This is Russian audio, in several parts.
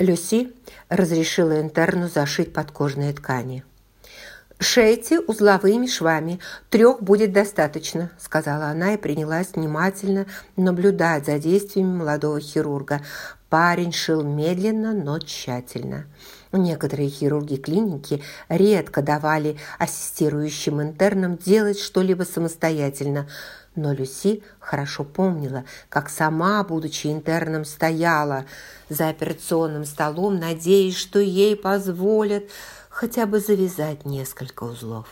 Люси разрешила интерну зашить подкожные ткани. «Шейте узловыми швами. Трех будет достаточно», – сказала она и принялась внимательно наблюдать за действиями молодого хирурга. Парень шил медленно, но тщательно. Некоторые хирурги клиники редко давали ассистирующим интернам делать что-либо самостоятельно, но Люси хорошо помнила, как сама, будучи интерном, стояла за операционным столом, надеясь, что ей позволят хотя бы завязать несколько узлов.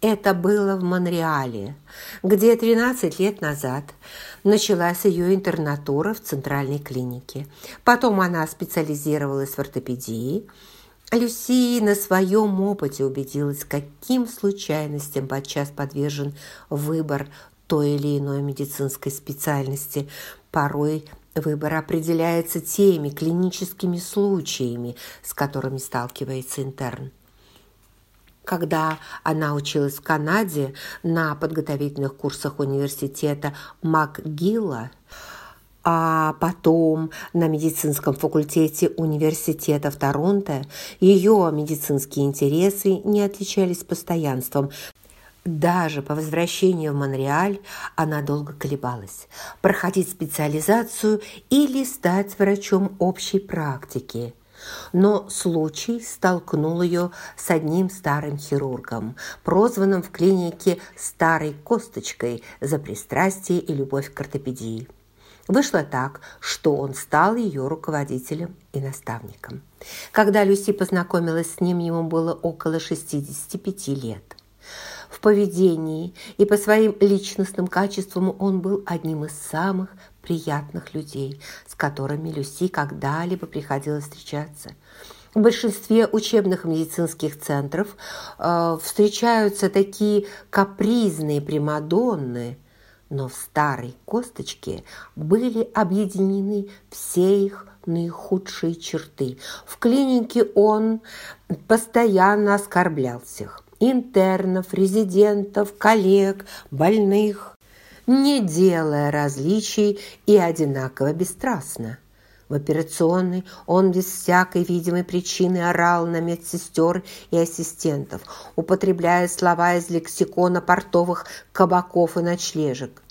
Это было в Монреале, где 13 лет назад началась ее интернатура в центральной клинике. Потом она специализировалась в ортопедии. Люси на своем опыте убедилась, каким случайностям подчас подвержен выбор той или иной медицинской специальности. Порой выбор определяется теми клиническими случаями, с которыми сталкивается интерн. Когда она училась в Канаде на подготовительных курсах университета МакГилла, а потом на медицинском факультете университета в Торонто, ее медицинские интересы не отличались постоянством. Даже по возвращении в Монреаль она долго колебалась – проходить специализацию или стать врачом общей практики – но случай столкнул ее с одним старым хирургом, прозванным в клинике «старой косточкой» за пристрастие и любовь к ортопедии. Вышло так, что он стал ее руководителем и наставником. Когда Люси познакомилась с ним, ему было около 65 лет. В поведении и по своим личностным качествам он был одним из самых приятных людей, с которыми Люси когда-либо приходилось встречаться. В большинстве учебных медицинских центров э, встречаются такие капризные примадонны, но в старой косточке были объединены все их наихудшие черты. В клинике он постоянно оскорблял всех – интернов, резидентов, коллег, больных не делая различий и одинаково бесстрастно. В операционной он без всякой видимой причины орал на медсестер и ассистентов, употребляя слова из лексикона портовых кабаков и ночлежек.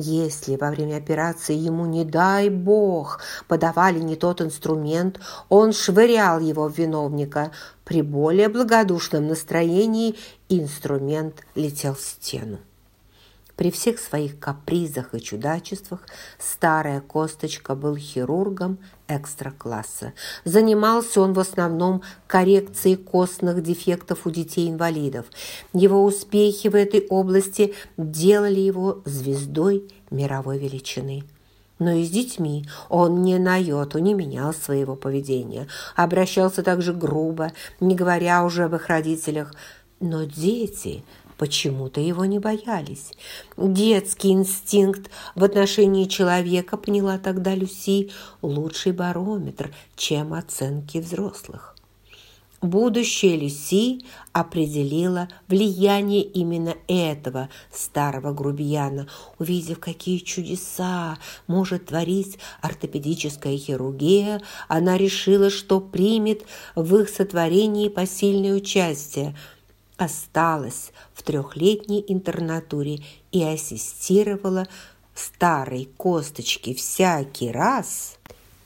Если во время операции ему, не дай бог, подавали не тот инструмент, он швырял его в виновника. При более благодушном настроении инструмент летел в стену. При всех своих капризах и чудачествах старая косточка был хирургом экстра-класса. Занимался он в основном коррекцией костных дефектов у детей-инвалидов. Его успехи в этой области делали его звездой мировой величины. Но и с детьми он ни на йоту не менял своего поведения. Обращался также грубо, не говоря уже об их родителях. Но дети почему-то его не боялись. Детский инстинкт в отношении человека, поняла тогда Люси, лучший барометр, чем оценки взрослых. Будущее Люси определило влияние именно этого старого грубияна. Увидев, какие чудеса может творить ортопедическая хирургия, она решила, что примет в их сотворении посильное участие – осталась в трехлетней интернатуре и ассистировала старой косточке всякий раз,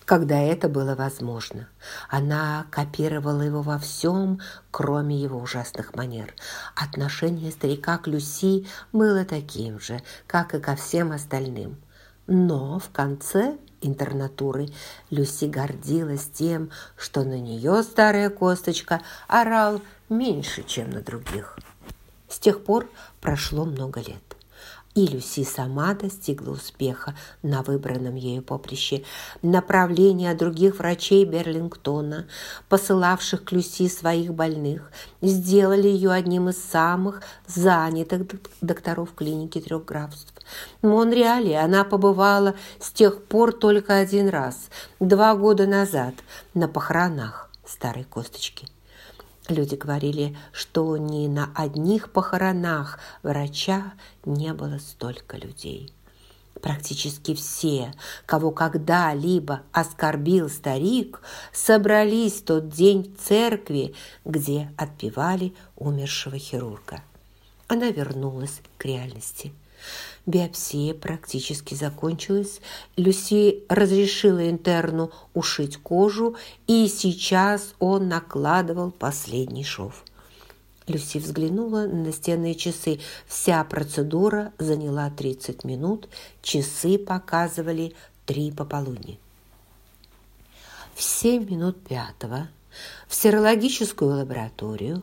когда это было возможно. Она копировала его во всем, кроме его ужасных манер. Отношение старика к Люси было таким же, как и ко всем остальным. Но в конце интернатуры Люси гордилась тем, что на нее старая косточка орал меньше, чем на других. С тех пор прошло много лет. И Люси сама достигла успеха на выбранном ею поприще. Направление других врачей Берлингтона, посылавших к Люси своих больных, сделали ее одним из самых занятых докторов клиники трех графств. В Монреале она побывала с тех пор только один раз, два года назад, на похоронах старой косточки. Люди говорили, что ни на одних похоронах врача не было столько людей. Практически все, кого когда-либо оскорбил старик, собрались в тот день в церкви, где отпевали умершего хирурга. Она вернулась к реальности. Биопсия практически закончилась. Люси разрешила интерну ушить кожу, и сейчас он накладывал последний шов. Люси взглянула на настенные часы. Вся процедура заняла 30 минут. Часы показывали три пополудни. В 7 минут пятого в серологическую лабораторию,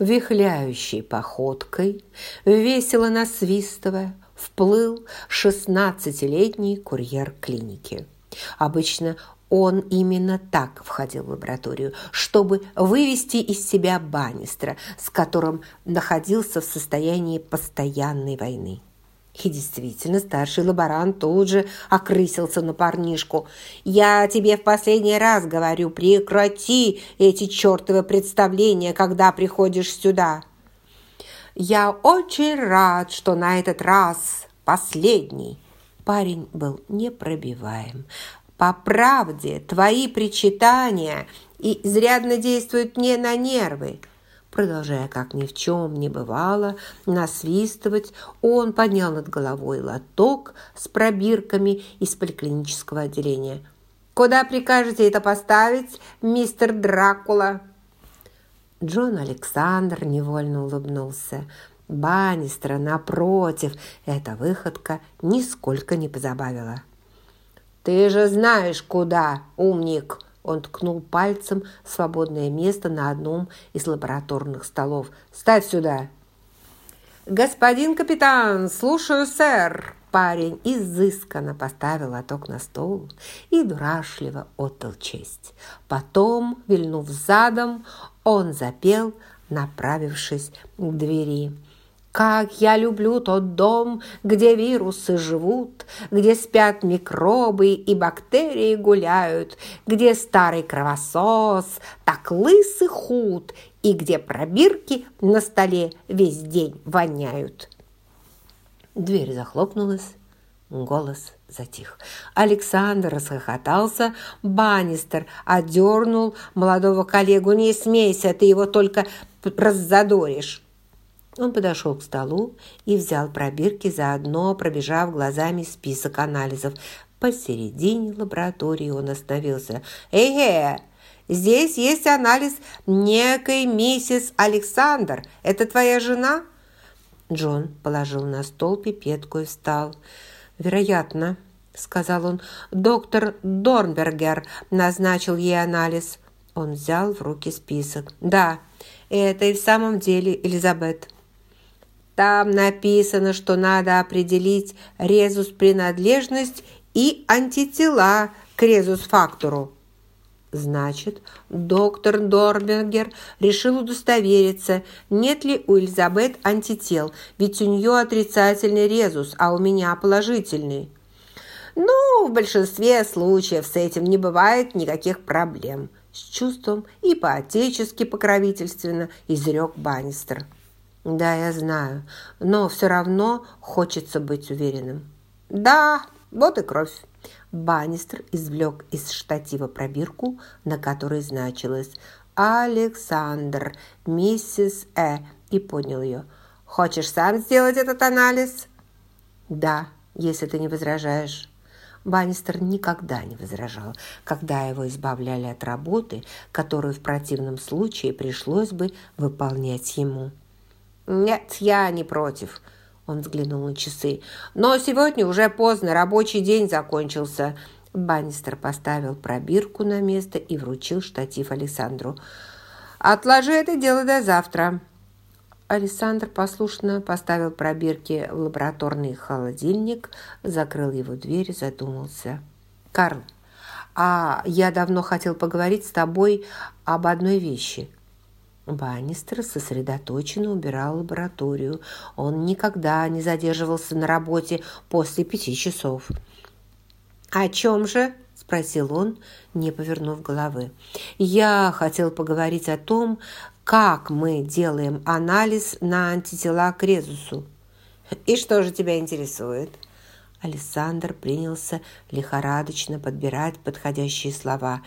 вихляющей походкой, весело насвистывая, вплыл шестнадцатилетний курьер клиники. Обычно он именно так входил в лабораторию, чтобы вывести из себя Баннистра, с которым находился в состоянии постоянной войны. И действительно, старший лаборант тут же окрысился на парнишку. «Я тебе в последний раз говорю, прекрати эти чертовы представления, когда приходишь сюда!» «Я очень рад, что на этот раз последний!» Парень был непробиваем. По правде, твои причитания изрядно действуют мне на нервы. Продолжая, как ни в чем не бывало, насвистывать, он поднял над головой лоток с пробирками из поликлинического отделения. «Куда прикажете это поставить, мистер Дракула?» Джон Александр невольно улыбнулся. Баннистера, напротив, эта выходка нисколько не позабавила. «Ты же знаешь, куда, умник!» Он ткнул пальцем свободное место на одном из лабораторных столов. «Ставь сюда!» «Господин капитан, слушаю, сэр!» Парень изысканно поставил лоток на стол и дурашливо отдал честь. Потом, вильнув задом, он запел, направившись к двери. Как я люблю тот дом, где вирусы живут, где спят микробы и бактерии гуляют, где старый кровосос так лысый худ и где пробирки на столе весь день воняют. Дверь захлопнулась, голос затих. Александр расхохотался, Баннистер одернул молодого коллегу. «Не смейся, ты его только раззадоришь». Он подошел к столу и взял пробирки, заодно пробежав глазами список анализов. Посередине лаборатории он остановился. «Эй, здесь есть анализ некой миссис Александр. Это твоя жена?» Джон положил на стол пипетку и встал. «Вероятно», — сказал он, — «доктор Дорнбергер назначил ей анализ». Он взял в руки список. «Да, это и в самом деле Элизабет». Там написано, что надо определить резус-принадлежность и антитела к резус-фактору. Значит, доктор Дорбергер решил удостовериться, нет ли у Элизабет антител, ведь у нее отрицательный резус, а у меня положительный. Ну, в большинстве случаев с этим не бывает никаких проблем. С чувством и по-отечески покровительственно изрек Баннистер. «Да, я знаю, но все равно хочется быть уверенным». «Да, вот и кровь». Баннистер извлек из штатива пробирку, на которой значилось «Александр, миссис Э» и поднял ее. «Хочешь сам сделать этот анализ?» «Да, если ты не возражаешь». Баннистер никогда не возражал, когда его избавляли от работы, которую в противном случае пришлось бы выполнять ему. «Нет, я не против», – он взглянул на часы. «Но сегодня уже поздно, рабочий день закончился». Баннистер поставил пробирку на место и вручил штатив Александру. «Отложи это дело до завтра». Александр послушно поставил пробирки в лабораторный холодильник, закрыл его дверь и задумался. «Карл, а я давно хотел поговорить с тобой об одной вещи». Баннистер сосредоточенно убирал лабораторию. Он никогда не задерживался на работе после пяти часов. «О чем же?» – спросил он, не повернув головы. «Я хотел поговорить о том, как мы делаем анализ на антитела к резусу». «И что же тебя интересует?» Александр принялся лихорадочно подбирать подходящие слова.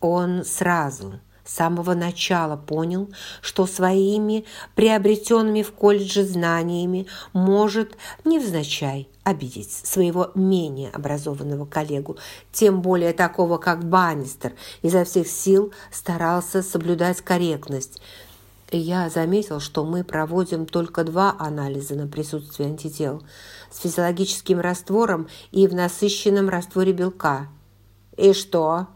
Он сразу с самого начала понял, что своими приобретенными в колледже знаниями может невзначай обидеть своего менее образованного коллегу, тем более такого, как Баннистер, изо всех сил старался соблюдать корректность. я заметил, что мы проводим только два анализа на присутствие антител с физиологическим раствором и в насыщенном растворе белка. «И что?»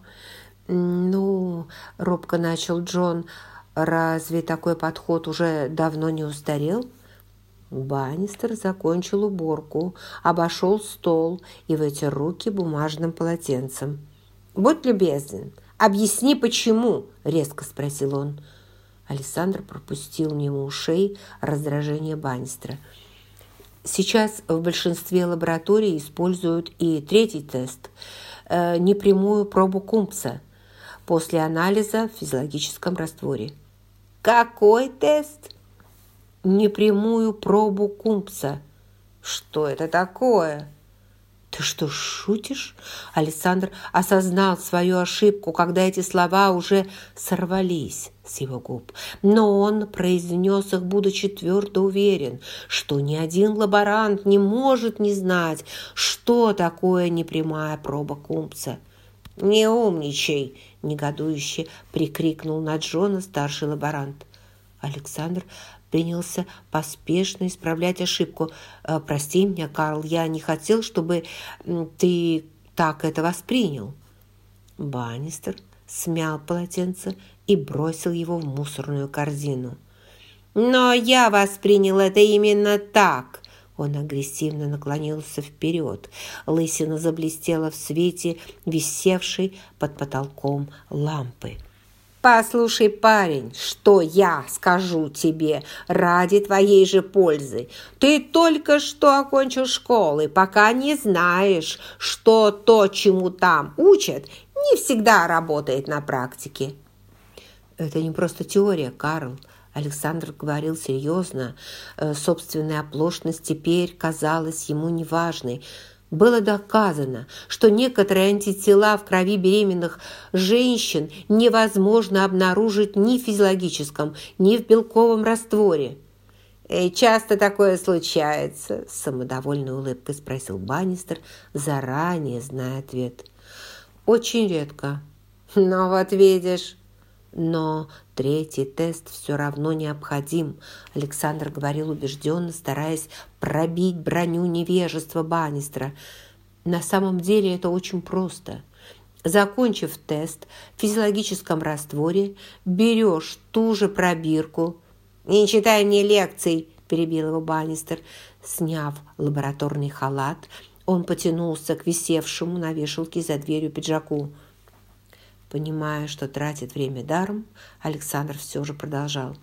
«Ну, — робко начал Джон, — разве такой подход уже давно не устарел?» Баннистер закончил уборку, обошел стол и вытер руки бумажным полотенцем. «Будь любезен, объясни, почему?» – резко спросил он. Александр пропустил мимо ушей раздражение Баннистера. Сейчас в большинстве лабораторий используют и третий тест э, – непрямую пробу Кумпса – после анализа в физиологическом растворе. «Какой тест?» «Непрямую пробу Кумпса». «Что это такое?» «Ты что, шутишь?» Александр осознал свою ошибку, когда эти слова уже сорвались с его губ. Но он произнес их, будучи твердо уверен, что ни один лаборант не может не знать, что такое непрямая проба Кумпса. «Не умничай!» – негодующе прикрикнул на Джона старший лаборант. Александр принялся поспешно исправлять ошибку. «Э, «Прости меня, Карл, я не хотел, чтобы ты так это воспринял». Баннистер смял полотенце и бросил его в мусорную корзину. «Но я воспринял это именно так!» Он агрессивно наклонился вперед. Лысина заблестела в свете, висевшей под потолком лампы. «Послушай, парень, что я скажу тебе ради твоей же пользы. Ты только что окончил школу и пока не знаешь, что то, чему там учат, не всегда работает на практике». «Это не просто теория, Карл. Александр говорил серьезно. Э, собственная оплошность теперь казалась ему неважной. Было доказано, что некоторые антитела в крови беременных женщин невозможно обнаружить ни в физиологическом, ни в белковом растворе. «И часто такое случается?» – с самодовольной улыбкой спросил Баннистер, заранее зная ответ. «Очень редко». «Но вот видишь...» Но третий тест все равно необходим, Александр говорил убежденно, стараясь пробить броню невежества Баннистера. На самом деле это очень просто. Закончив тест в физиологическом растворе, берешь ту же пробирку. «Не читай мне лекций», – перебил его Баннистер. Сняв лабораторный халат, он потянулся к висевшему на вешалке за дверью пиджаку. Понимая, что тратит время даром, Александр все же продолжал.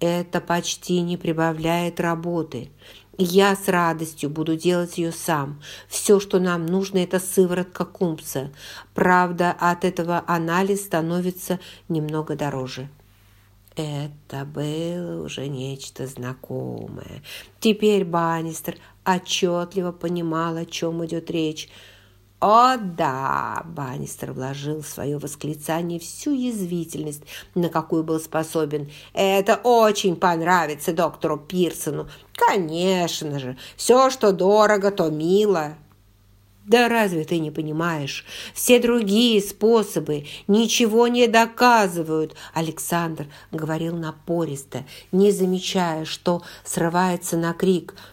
«Это почти не прибавляет работы. Я с радостью буду делать ее сам. Все, что нам нужно, это сыворотка кумпса. Правда, от этого анализ становится немного дороже». Это было уже нечто знакомое. Теперь Баннистер отчетливо понимал, о чем идет речь – «О, да!» – Баннистер вложил в свое восклицание всю язвительность, на какую был способен. «Это очень понравится доктору Пирсону. Конечно же, все, что дорого, то мило». «Да разве ты не понимаешь? Все другие способы ничего не доказывают!» Александр говорил напористо, не замечая, что срывается на крик –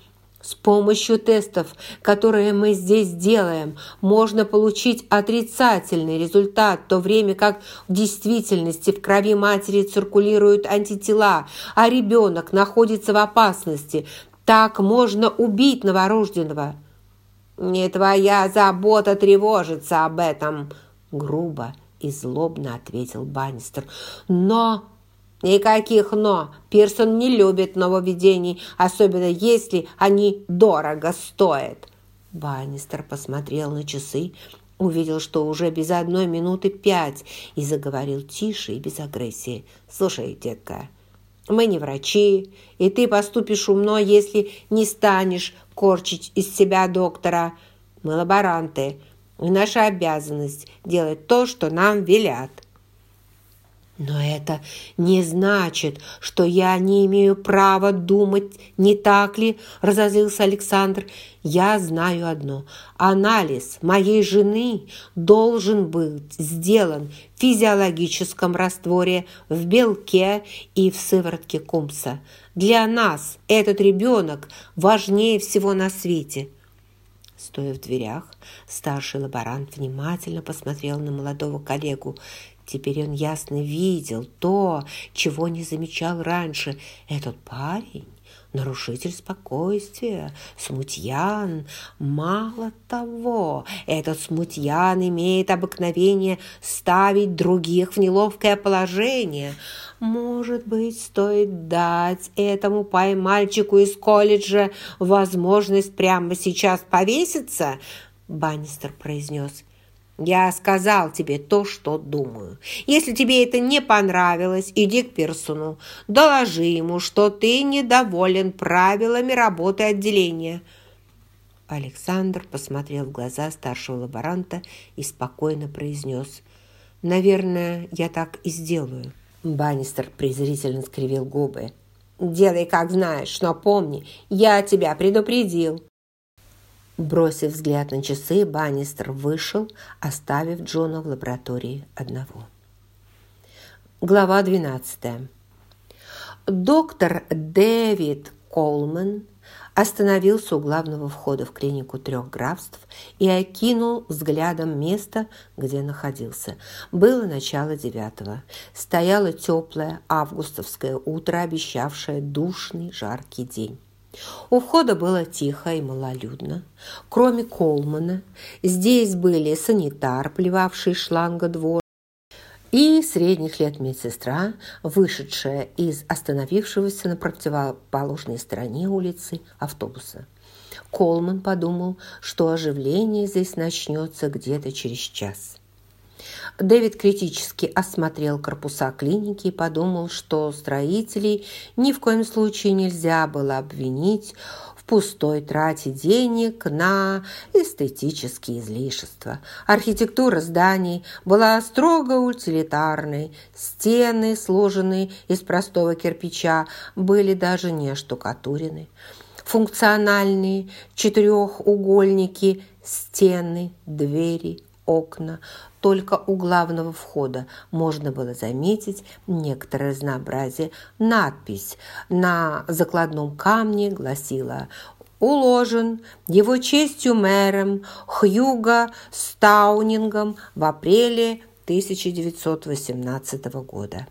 с помощью тестов, которые мы здесь делаем, можно получить отрицательный результат, в то время как в действительности в крови матери циркулируют антитела, а ребенок находится в опасности. Так можно убить новорожденного. «Не твоя забота тревожиться об этом», – грубо и злобно ответил Баннистер. «Но Никаких «но». Пирсон не любит нововведений, особенно если они дорого стоят. Баннистер посмотрел на часы, увидел, что уже без одной минуты пять, и заговорил тише и без агрессии. «Слушай, детка, мы не врачи, и ты поступишь умно, если не станешь корчить из себя доктора. Мы лаборанты, и наша обязанность делать то, что нам велят. «Но это не значит, что я не имею права думать, не так ли?» – разозлился Александр. «Я знаю одно. Анализ моей жены должен быть сделан в физиологическом растворе, в белке и в сыворотке кумса. Для нас этот ребенок важнее всего на свете». Стоя в дверях, старший лаборант внимательно посмотрел на молодого коллегу. Теперь он ясно видел то, чего не замечал раньше. Этот парень нарушитель спокойствия, смутьян. Мало того, этот смутьян имеет обыкновение ставить других в неловкое положение. Может быть, стоит дать этому поймальчику из колледжа возможность прямо сейчас повеситься? Баннистер произнес – я сказал тебе то, что думаю. Если тебе это не понравилось, иди к Персону. Доложи ему, что ты недоволен правилами работы отделения». Александр посмотрел в глаза старшего лаборанта и спокойно произнес. «Наверное, я так и сделаю». Баннистер презрительно скривил губы. «Делай, как знаешь, но помни, я тебя предупредил». Бросив взгляд на часы, Баннистер вышел, оставив Джона в лаборатории одного. Глава 12. Доктор Дэвид Колман остановился у главного входа в клинику трех графств и окинул взглядом место, где находился. Было начало девятого. Стояло теплое августовское утро, обещавшее душный жаркий день. У входа было тихо и малолюдно. Кроме Колмана, здесь были санитар, плевавший шланга двор, и средних лет медсестра, вышедшая из остановившегося на противоположной стороне улицы автобуса. Колман подумал, что оживление здесь начнется где-то через час. Дэвид критически осмотрел корпуса клиники и подумал, что строителей ни в коем случае нельзя было обвинить в пустой трате денег на эстетические излишества. Архитектура зданий была строго утилитарной. Стены, сложенные из простого кирпича, были даже не штукатурены. Функциональные четырехугольники, стены, двери, окна только у главного входа можно было заметить некоторое разнообразие. Надпись на закладном камне гласила уложен его честью мэром Хьюга Стаунингом в апреле 1918 года.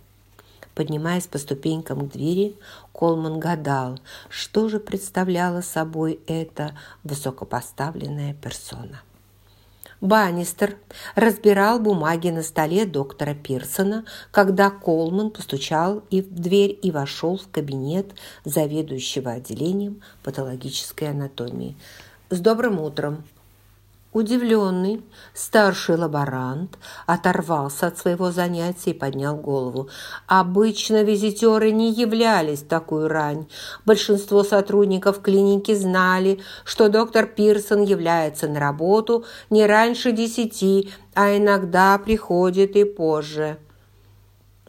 Поднимаясь по ступенькам к двери, Колман гадал, что же представляла собой эта высокопоставленная персона. Баннистер разбирал бумаги на столе доктора Пирсона, когда Колман постучал и в дверь и вошел в кабинет заведующего отделением патологической анатомии. «С добрым утром!» Удивленный, старший лаборант оторвался от своего занятия и поднял голову. Обычно визитеры не являлись такую рань. Большинство сотрудников клиники знали, что доктор Пирсон является на работу не раньше десяти, а иногда приходит и позже.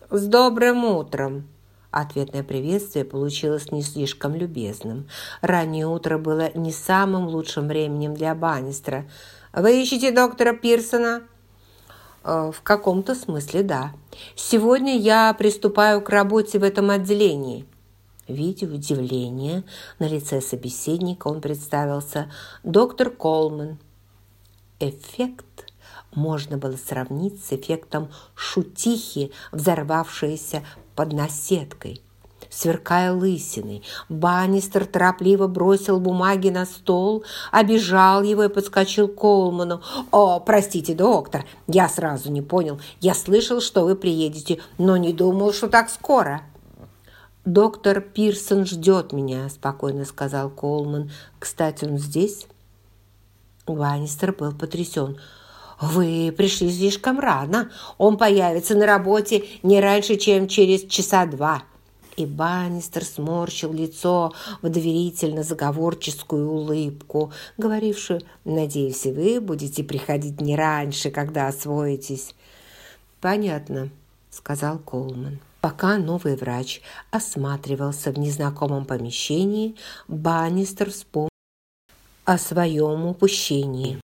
«С добрым утром!» Ответное приветствие получилось не слишком любезным. Раннее утро было не самым лучшим временем для Баннистера. «Вы ищете доктора Пирсона?» «Э, «В каком-то смысле, да. Сегодня я приступаю к работе в этом отделении». Видя удивление на лице собеседника, он представился «Доктор Колман». Эффект можно было сравнить с эффектом шутихи, взорвавшейся под наседкой. Сверкая лысиной, Баннистер торопливо бросил бумаги на стол, обижал его и подскочил к Колману. «О, простите, доктор, я сразу не понял. Я слышал, что вы приедете, но не думал, что так скоро». «Доктор Пирсон ждет меня», – спокойно сказал Колман. «Кстати, он здесь?» Баннистер был потрясен – «Вы пришли слишком рано. Он появится на работе не раньше, чем через часа два». И Баннистер сморщил лицо в доверительно-заговорческую улыбку, говорившую «Надеюсь, вы будете приходить не раньше, когда освоитесь». «Понятно», – сказал Колман. Пока новый врач осматривался в незнакомом помещении, Баннистер вспомнил о своем упущении.